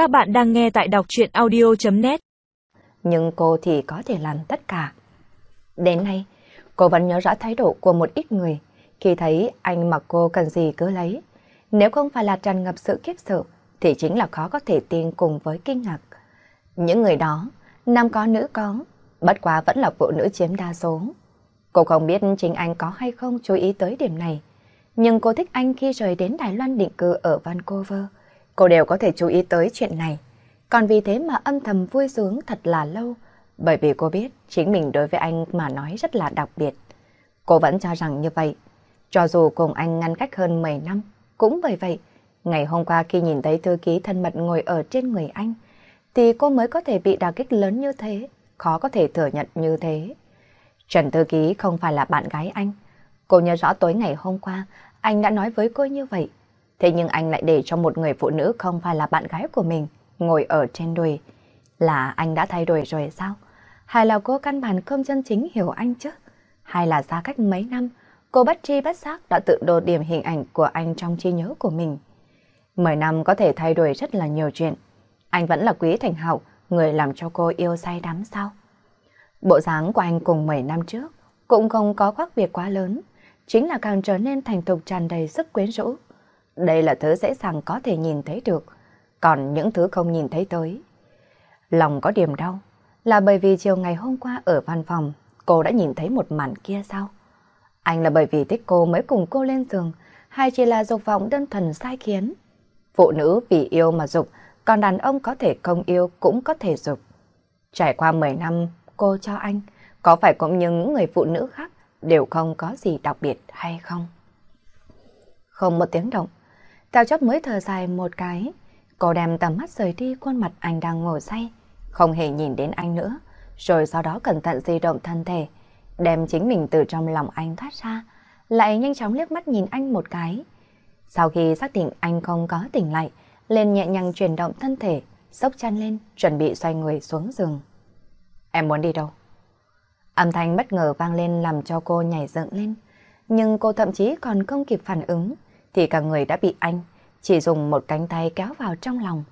Các bạn đang nghe tại đọc chuyện audio.net Nhưng cô thì có thể làm tất cả. Đến nay, cô vẫn nhớ rõ thái độ của một ít người khi thấy anh mặc cô cần gì cứ lấy. Nếu không phải là tràn ngập sự kiếp sợ, thì chính là khó có thể tin cùng với kinh ngạc. Những người đó, nam có nữ có, bất quá vẫn là phụ nữ chiếm đa số. Cô không biết chính anh có hay không chú ý tới điểm này, nhưng cô thích anh khi rời đến Đài Loan định cư ở Vancouver. Cô đều có thể chú ý tới chuyện này. Còn vì thế mà âm thầm vui sướng thật là lâu, bởi vì cô biết chính mình đối với anh mà nói rất là đặc biệt. Cô vẫn cho rằng như vậy. Cho dù cùng anh ngăn cách hơn 10 năm, cũng bởi vậy, ngày hôm qua khi nhìn thấy thư ký thân mật ngồi ở trên người anh, thì cô mới có thể bị đả kích lớn như thế, khó có thể thừa nhận như thế. Trần Thư Ký không phải là bạn gái anh. Cô nhớ rõ tối ngày hôm qua, anh đã nói với cô như vậy. Thế nhưng anh lại để cho một người phụ nữ không phải là bạn gái của mình ngồi ở trên đùi. Là anh đã thay đổi rồi sao? Hay là cô căn bản không chân chính hiểu anh chứ? Hay là xa cách mấy năm, cô bất tri bất giác đã tự đồ điểm hình ảnh của anh trong trí nhớ của mình. Mười năm có thể thay đổi rất là nhiều chuyện. Anh vẫn là quý thành hậu, người làm cho cô yêu say đắm sao? Bộ dáng của anh cùng 10 năm trước cũng không có khác biệt quá lớn, chính là càng trở nên thành thục tràn đầy sức quyến rũ. Đây là thứ dễ dàng có thể nhìn thấy được, còn những thứ không nhìn thấy tới. Lòng có điểm đau, là bởi vì chiều ngày hôm qua ở văn phòng, cô đã nhìn thấy một màn kia sao? Anh là bởi vì thích cô mới cùng cô lên giường, hay chỉ là dục vọng đơn thuần sai khiến? Phụ nữ vì yêu mà dục, còn đàn ông có thể không yêu cũng có thể dục. Trải qua 10 năm cô cho anh, có phải cũng như những người phụ nữ khác đều không có gì đặc biệt hay không? Không một tiếng động, Tào chấp mới thở dài một cái, cô đem tầm mắt rời đi khuôn mặt anh đang ngồi say, không hề nhìn đến anh nữa, rồi sau đó cẩn thận di động thân thể, đem chính mình từ trong lòng anh thoát ra, lại nhanh chóng liếc mắt nhìn anh một cái. Sau khi xác định anh không có tỉnh lại, lên nhẹ nhàng chuyển động thân thể, sốc chăn lên, chuẩn bị xoay người xuống giường. Em muốn đi đâu? Âm thanh bất ngờ vang lên làm cho cô nhảy dựng lên, nhưng cô thậm chí còn không kịp phản ứng, thì cả người đã bị anh chỉ dùng một cánh tay kéo vào trong lòng.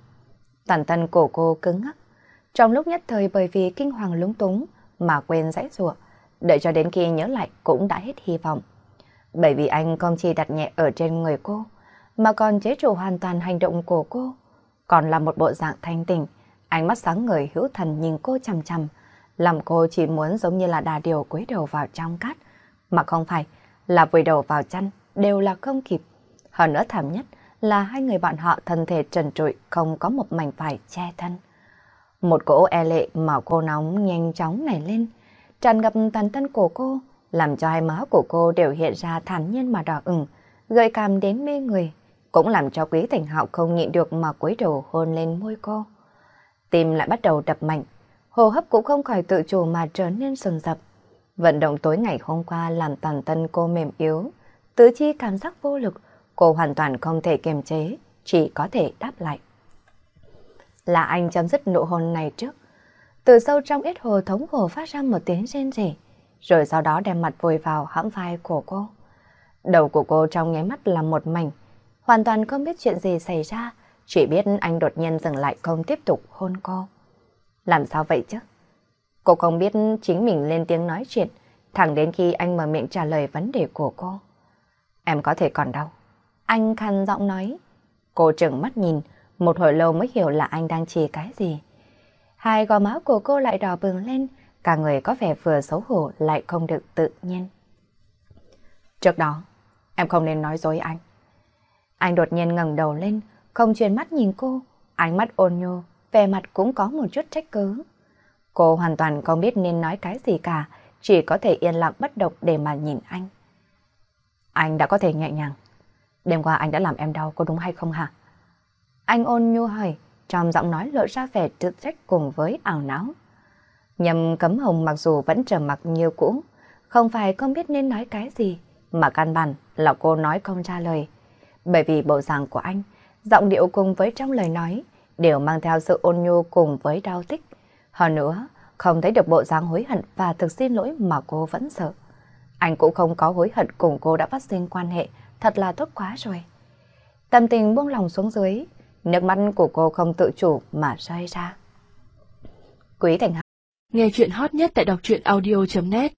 Toàn thân cổ cô cứng ngắc, trong lúc nhất thời bởi vì kinh hoàng lúng túng mà quên dãy rủa, đợi cho đến khi nhớ lại cũng đã hết hy vọng. Bởi vì anh không chỉ đặt nhẹ ở trên người cô, mà còn chế trụ hoàn toàn hành động của cô. Còn là một bộ dạng thanh tỉnh, ánh mắt sáng ngời hữu thần nhìn cô chằm chằm, làm cô chỉ muốn giống như là đà điều quấy đầu vào trong cát, mà không phải là vùi đầu vào chăn đều là không kịp. Hơn nữa thảm nhất là hai người bọn họ thân thể trần trụi không có một mảnh vải che thân. Một cỗ e lệ mà cô nóng nhanh chóng nảy lên, tràn ngập toàn thân của cô, làm cho hai má của cô đều hiện ra thản nhiên mà đỏ ửng, gợi cảm đến mê người, cũng làm cho quý thành hạo không nhịn được mà cúi đầu hôn lên môi cô. Tim lại bắt đầu đập mạnh, hô hấp cũng không khỏi tự chủ mà trở nên sừng dập. Vận động tối ngày hôm qua làm toàn thân cô mềm yếu, tứ chi cảm giác vô lực, cô hoàn toàn không thể kiềm chế, chỉ có thể đáp lại. Là anh chấm dứt nụ hôn này trước. Từ sâu trong ít hồ thống khổ phát ra một tiếng rên rỉ, rồi sau đó đem mặt vùi vào hõm vai của cô. Đầu của cô trong nháy mắt là một mảnh, hoàn toàn không biết chuyện gì xảy ra, chỉ biết anh đột nhiên dừng lại không tiếp tục hôn cô. Làm sao vậy chứ? Cô không biết chính mình lên tiếng nói chuyện, thẳng đến khi anh mở miệng trả lời vấn đề của cô. Em có thể còn đau. Anh khăn giọng nói. Cô trừng mắt nhìn, một hồi lâu mới hiểu là anh đang chỉ cái gì. Hai gò má của cô lại đỏ bừng lên, cả người có vẻ vừa xấu hổ lại không được tự nhiên. Trước đó, em không nên nói dối anh. Anh đột nhiên ngẩng đầu lên, không chuyển mắt nhìn cô, ánh mắt ôn nhô, vẻ mặt cũng có một chút trách cứ. Cô hoàn toàn không biết nên nói cái gì cả, chỉ có thể yên lặng bất động để mà nhìn anh. Anh đã có thể nhẹ nhàng. Đêm qua anh đã làm em đau, có đúng hay không hả? Anh ôn nhu hỏi, trong giọng nói lộ ra vẻ tự trách cùng với ảo não. Nhầm cấm hồng mặc dù vẫn trầm mặc như cũ, không phải không biết nên nói cái gì, mà căn bản là cô nói không ra lời. Bởi vì bộ dạng của anh, giọng điệu cùng với trong lời nói, đều mang theo sự ôn nhu cùng với đau tích. Hơn nữa, không thấy được bộ dáng hối hận và thực xin lỗi mà cô vẫn sợ. Anh cũng không có hối hận cùng cô đã phát sinh quan hệ, thật là tốt quá rồi. Tâm tình buông lòng xuống dưới, nước mắt của cô không tự chủ mà rơi ra. Quý Thành Nghe chuyện hot nhất tại đọc truyện audio.net